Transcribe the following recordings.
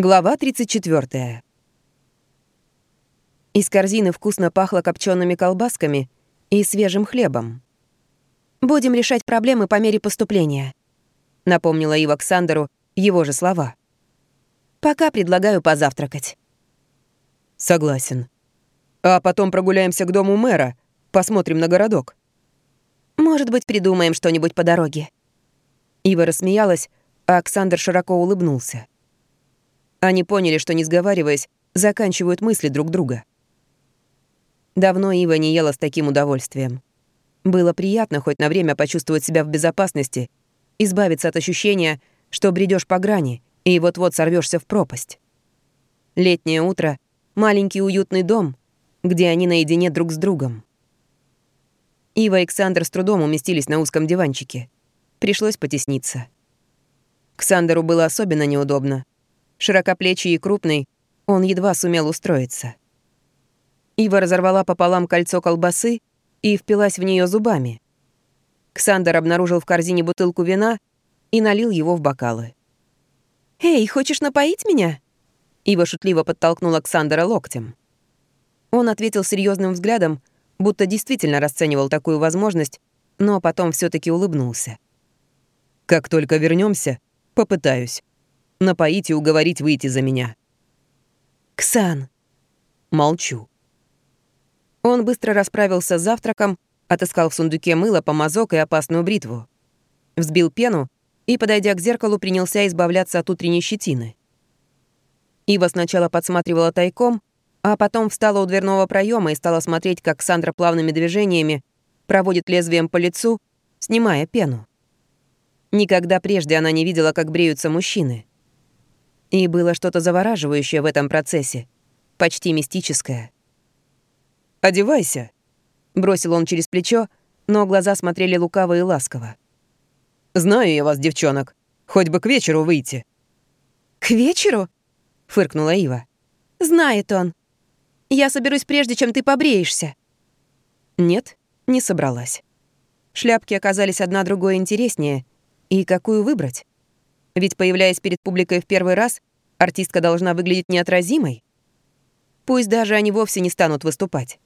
Глава 34. Из корзины вкусно пахло копчеными колбасками и свежим хлебом. «Будем решать проблемы по мере поступления», — напомнила Ива Александру его же слова. «Пока предлагаю позавтракать». «Согласен. А потом прогуляемся к дому мэра, посмотрим на городок». «Может быть, придумаем что-нибудь по дороге». Ива рассмеялась, а Александр широко улыбнулся. Они поняли, что, не сговариваясь, заканчивают мысли друг друга. Давно Ива не ела с таким удовольствием. Было приятно хоть на время почувствовать себя в безопасности, избавиться от ощущения, что бредешь по грани и вот-вот сорвешься в пропасть. Летнее утро, маленький уютный дом, где они наедине друг с другом. Ива и Александр с трудом уместились на узком диванчике. Пришлось потесниться. Ксандеру было особенно неудобно. Широкоплечий и крупный, он едва сумел устроиться. Ива разорвала пополам кольцо колбасы и впилась в нее зубами. Ксандер обнаружил в корзине бутылку вина и налил его в бокалы. «Эй, хочешь напоить меня?» Ива шутливо подтолкнула Ксандера локтем. Он ответил серьезным взглядом, будто действительно расценивал такую возможность, но потом все таки улыбнулся. «Как только вернемся, попытаюсь» напоить и уговорить выйти за меня. «Ксан!» Молчу. Он быстро расправился с завтраком, отыскал в сундуке мыло, помазок и опасную бритву. Взбил пену и, подойдя к зеркалу, принялся избавляться от утренней щетины. Ива сначала подсматривала тайком, а потом встала у дверного проема и стала смотреть, как Сандра плавными движениями проводит лезвием по лицу, снимая пену. Никогда прежде она не видела, как бреются мужчины. И было что-то завораживающее в этом процессе, почти мистическое. «Одевайся», — бросил он через плечо, но глаза смотрели лукаво и ласково. «Знаю я вас, девчонок. Хоть бы к вечеру выйти». «К вечеру?» — фыркнула Ива. «Знает он. Я соберусь прежде, чем ты побреешься». Нет, не собралась. Шляпки оказались одна другой интереснее. И какую выбрать? Ведь, появляясь перед публикой в первый раз, артистка должна выглядеть неотразимой. Пусть даже они вовсе не станут выступать.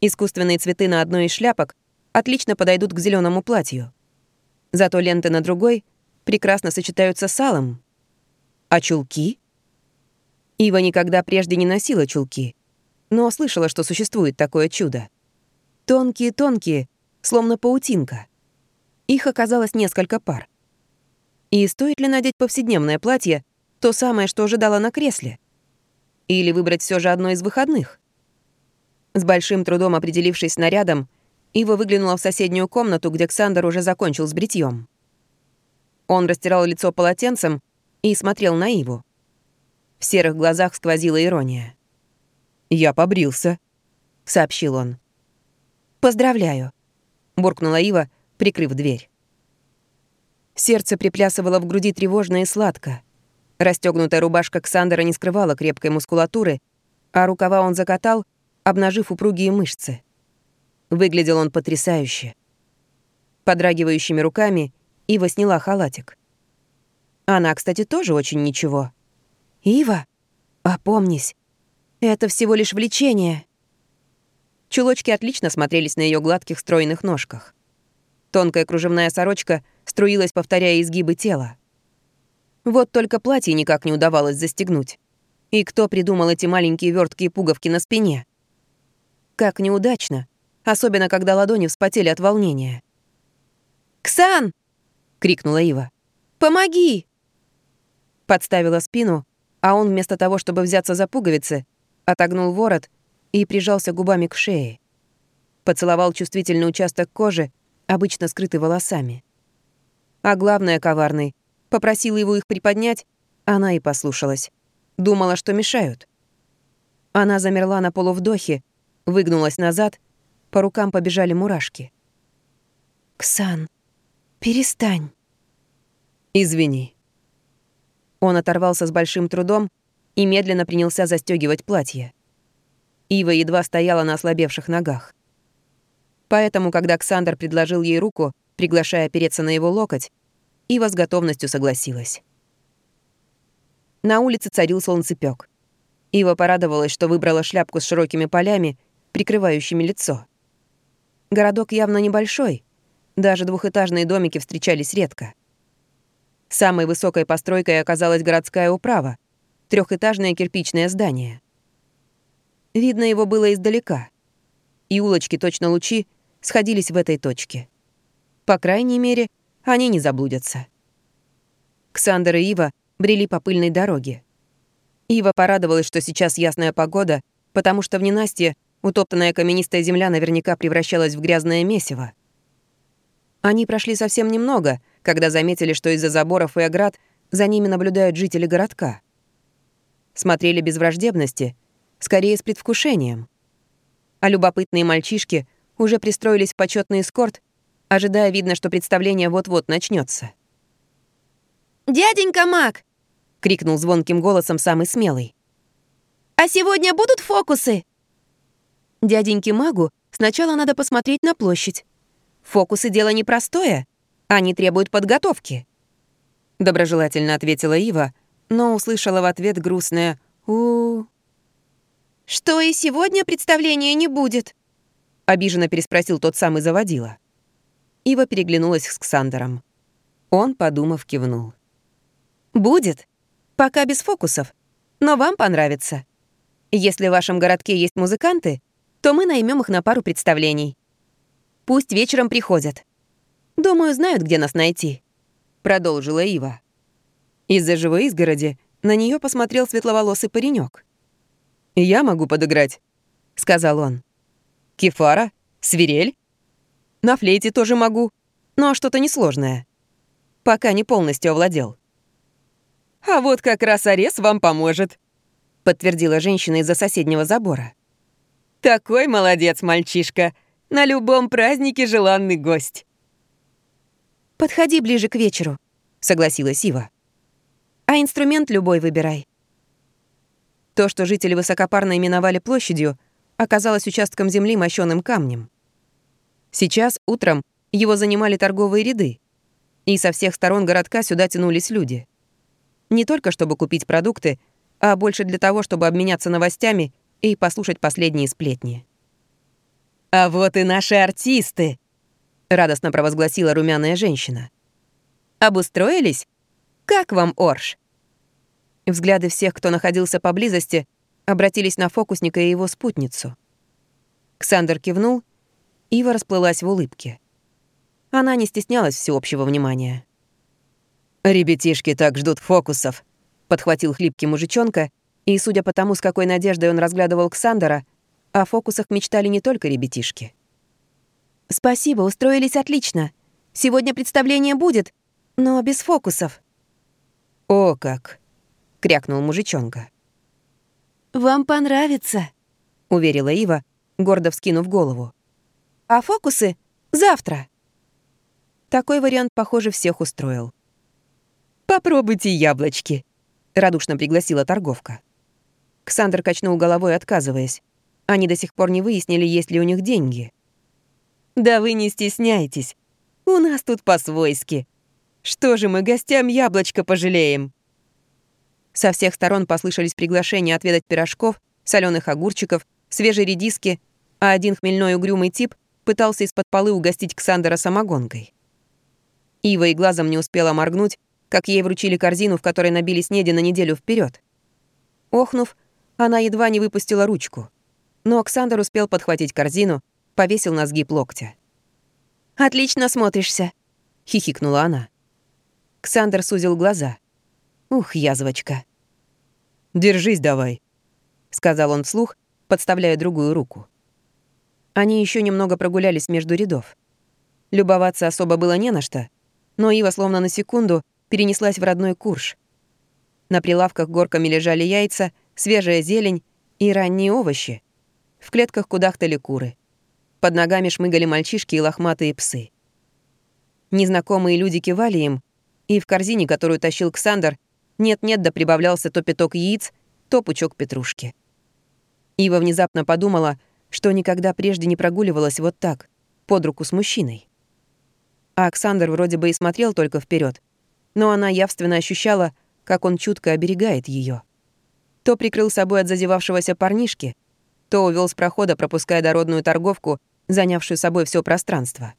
Искусственные цветы на одной из шляпок отлично подойдут к зеленому платью. Зато ленты на другой прекрасно сочетаются с алым. А чулки? Ива никогда прежде не носила чулки, но слышала, что существует такое чудо. Тонкие-тонкие, словно паутинка. Их оказалось несколько пар. И стоит ли надеть повседневное платье, то самое, что ожидала на кресле? Или выбрать все же одно из выходных? С большим трудом определившись нарядом, Ива выглянула в соседнюю комнату, где Ксандр уже закончил с бритьем. Он растирал лицо полотенцем и смотрел на Иву. В серых глазах сквозила ирония. «Я побрился», — сообщил он. «Поздравляю», — буркнула Ива, прикрыв дверь. Сердце приплясывало в груди тревожно и сладко. Расстегнутая рубашка Ксандера не скрывала крепкой мускулатуры, а рукава он закатал, обнажив упругие мышцы. Выглядел он потрясающе. Подрагивающими руками Ива сняла халатик. Она, кстати, тоже очень ничего. «Ива, опомнись, это всего лишь влечение». Чулочки отлично смотрелись на ее гладких стройных ножках. Тонкая кружевная сорочка струилась, повторяя изгибы тела. Вот только платье никак не удавалось застегнуть. И кто придумал эти маленькие верткие пуговки на спине? Как неудачно, особенно когда ладони вспотели от волнения. «Ксан!» — крикнула Ива. «Помоги!» Подставила спину, а он вместо того, чтобы взяться за пуговицы, отогнул ворот и прижался губами к шее. Поцеловал чувствительный участок кожи, обычно скрытый волосами. А главное, коварный, попросила его их приподнять, она и послушалась. Думала, что мешают. Она замерла на полувдохе, выгнулась назад, по рукам побежали мурашки. «Ксан, перестань». «Извини». Он оторвался с большим трудом и медленно принялся застегивать платье. Ива едва стояла на ослабевших ногах. Поэтому, когда Александр предложил ей руку, приглашая опереться на его локоть, Ива с готовностью согласилась. На улице царил солнцепёк. Ива порадовалась, что выбрала шляпку с широкими полями, прикрывающими лицо. Городок явно небольшой. Даже двухэтажные домики встречались редко. Самой высокой постройкой оказалась городская управа, трехэтажное кирпичное здание. Видно его было издалека. И улочки, точно лучи, сходились в этой точке. По крайней мере, они не заблудятся. Ксандер и Ива брели по пыльной дороге. Ива порадовалась, что сейчас ясная погода, потому что в ненастье утоптанная каменистая земля наверняка превращалась в грязное месиво. Они прошли совсем немного, когда заметили, что из-за заборов и оград за ними наблюдают жители городка. Смотрели без враждебности, скорее с предвкушением. А любопытные мальчишки уже пристроились в почетный эскорт, ожидая, видно, что представление вот-вот начнется. «Дяденька Мак!» — крикнул звонким голосом самый смелый. «А сегодня будут фокусы?» Дяденьке Магу сначала надо посмотреть на площадь. Фокусы — дело непростое, они требуют подготовки. Доброжелательно ответила Ива, но услышала в ответ грустное у. «Что и сегодня представления не будет?» Обиженно переспросил тот самый заводила. Ива переглянулась с Ксандером. Он, подумав, кивнул. «Будет. Пока без фокусов. Но вам понравится. Если в вашем городке есть музыканты, то мы наймем их на пару представлений. Пусть вечером приходят. Думаю, знают, где нас найти», — продолжила Ива. Из-за живой изгороди на нее посмотрел светловолосый паренек. «Я могу подыграть», — сказал он. «Кефара? Свирель? На флейте тоже могу, но что-то несложное. Пока не полностью овладел». «А вот как раз Арес вам поможет», — подтвердила женщина из-за соседнего забора. «Такой молодец, мальчишка! На любом празднике желанный гость!» «Подходи ближе к вечеру», — согласилась Ива. «А инструмент любой выбирай». То, что жители высокопарно именовали площадью, оказалось участком земли, мощёным камнем. Сейчас, утром, его занимали торговые ряды, и со всех сторон городка сюда тянулись люди. Не только чтобы купить продукты, а больше для того, чтобы обменяться новостями и послушать последние сплетни. «А вот и наши артисты!» — радостно провозгласила румяная женщина. «Обустроились? Как вам Орш?» Взгляды всех, кто находился поблизости, обратились на фокусника и его спутницу. Ксандер кивнул, Ива расплылась в улыбке. Она не стеснялась всеобщего внимания. «Ребятишки так ждут фокусов», — подхватил хлипкий мужичонка, и, судя по тому, с какой надеждой он разглядывал Ксандера, о фокусах мечтали не только ребятишки. «Спасибо, устроились отлично. Сегодня представление будет, но без фокусов». «О как!» — крякнул мужичонка. «Вам понравится», — уверила Ива, гордо вскинув голову. «А фокусы — завтра». Такой вариант, похоже, всех устроил. «Попробуйте яблочки», — радушно пригласила торговка. Ксандр качнул головой, отказываясь. Они до сих пор не выяснили, есть ли у них деньги. «Да вы не стесняйтесь. У нас тут по-свойски. Что же мы гостям яблочко пожалеем?» Со всех сторон послышались приглашения отведать пирожков, соленых огурчиков, свежей редиски, а один хмельной угрюмый тип пытался из-под полы угостить Ксандера самогонкой. Ива и глазом не успела моргнуть, как ей вручили корзину, в которой набили снеди на неделю вперед. Охнув, она едва не выпустила ручку. Но Оксандр успел подхватить корзину, повесил на сгиб локтя. «Отлично смотришься», — хихикнула она. Ксандр сузил глаза. «Ух, язвочка». «Держись давай», — сказал он вслух, подставляя другую руку. Они еще немного прогулялись между рядов. Любоваться особо было не на что, но Ива словно на секунду перенеслась в родной Курш. На прилавках горками лежали яйца — свежая зелень и ранние овощи. В клетках кудахтали куры. Под ногами шмыгали мальчишки и лохматые псы. Незнакомые люди кивали им, и в корзине, которую тащил Ксандр, нет-нет да прибавлялся то пяток яиц, то пучок петрушки. Ива внезапно подумала, что никогда прежде не прогуливалась вот так, под руку с мужчиной. А Александр вроде бы и смотрел только вперед, но она явственно ощущала, как он чутко оберегает ее. То прикрыл собой от зазевавшегося парнишки, то увел с прохода, пропуская дородную торговку, занявшую собой все пространство.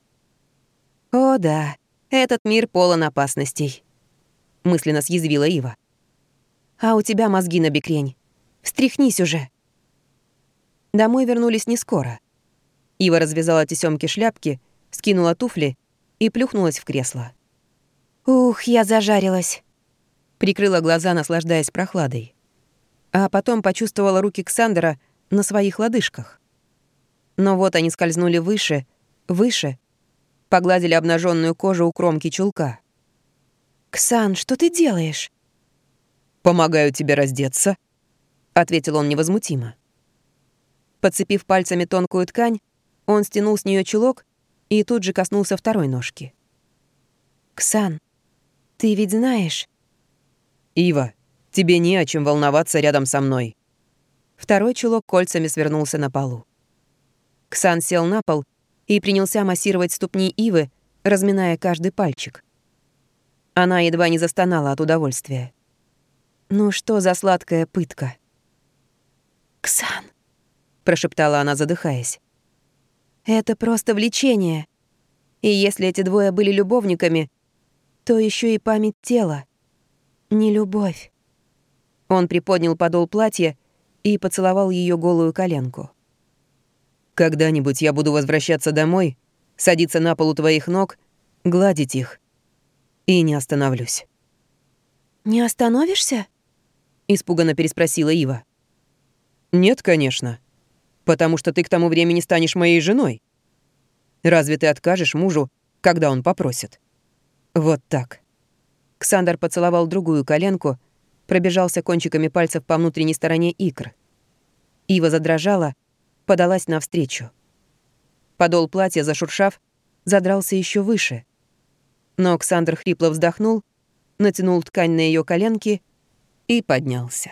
«О да, этот мир полон опасностей», — мысленно съязвила Ива. «А у тебя мозги на бекрень. Встряхнись уже». Домой вернулись не скоро. Ива развязала тесёмки шляпки, скинула туфли и плюхнулась в кресло. «Ух, я зажарилась!» Прикрыла глаза, наслаждаясь прохладой. А потом почувствовала руки Ксандера на своих лодыжках. Но вот они скользнули выше, выше, погладили обнаженную кожу у кромки чулка. «Ксан, что ты делаешь?» «Помогаю тебе раздеться», — ответил он невозмутимо. Подцепив пальцами тонкую ткань, он стянул с нее чулок и тут же коснулся второй ножки. «Ксан, ты ведь знаешь...» «Ива, тебе не о чем волноваться рядом со мной». Второй чулок кольцами свернулся на полу. Ксан сел на пол и принялся массировать ступни Ивы, разминая каждый пальчик. Она едва не застонала от удовольствия. Ну что за сладкая пытка? «Ксан», — прошептала она, задыхаясь. «Это просто влечение. И если эти двое были любовниками, то еще и память тела. Не любовь». Он приподнял подол платья и поцеловал ее голую коленку. «Когда-нибудь я буду возвращаться домой, садиться на полу твоих ног, гладить их. И не остановлюсь». «Не остановишься?» — испуганно переспросила Ива. «Нет, конечно. Потому что ты к тому времени станешь моей женой. Разве ты откажешь мужу, когда он попросит?» Вот так. Ксандр поцеловал другую коленку, пробежался кончиками пальцев по внутренней стороне икр. Ива задрожала, подалась навстречу. Подол платья, зашуршав, задрался еще выше. Но Ксандр хрипло вздохнул, натянул ткань на ее коленки и поднялся.